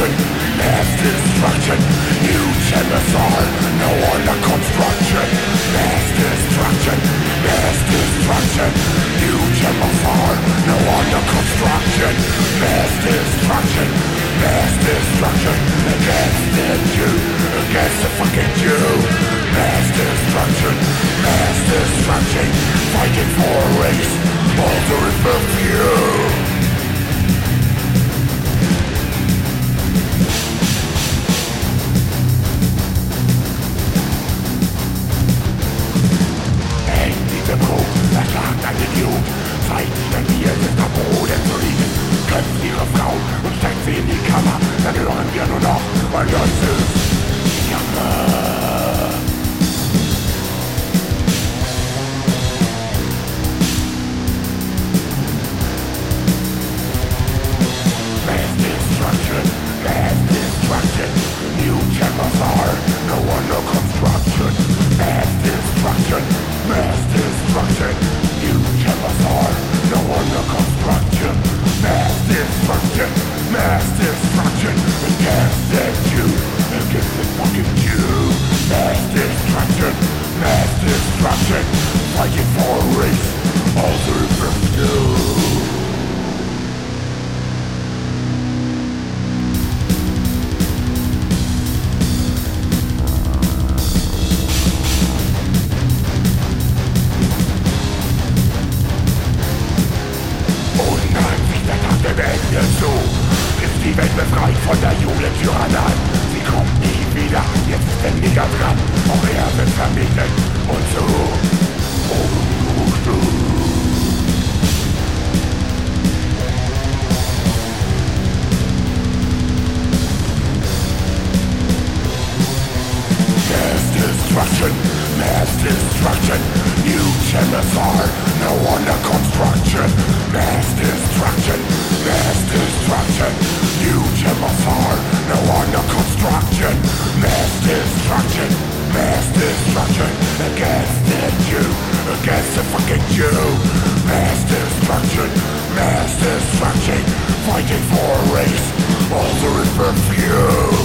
destruction, mass destruction. You genocide, no one. Ein Mass destruction, mass destruction New Czechoslovakia, no one construction Mass destruction, mass destruction New channels no under construction Mass destruction, mass destruction, mass destruction Fighting for a race, all through the die Welt befreit von der destruction against the Jew, against the fucking Jew. Mass destruction, mass destruction, fighting for a race, all altering for few.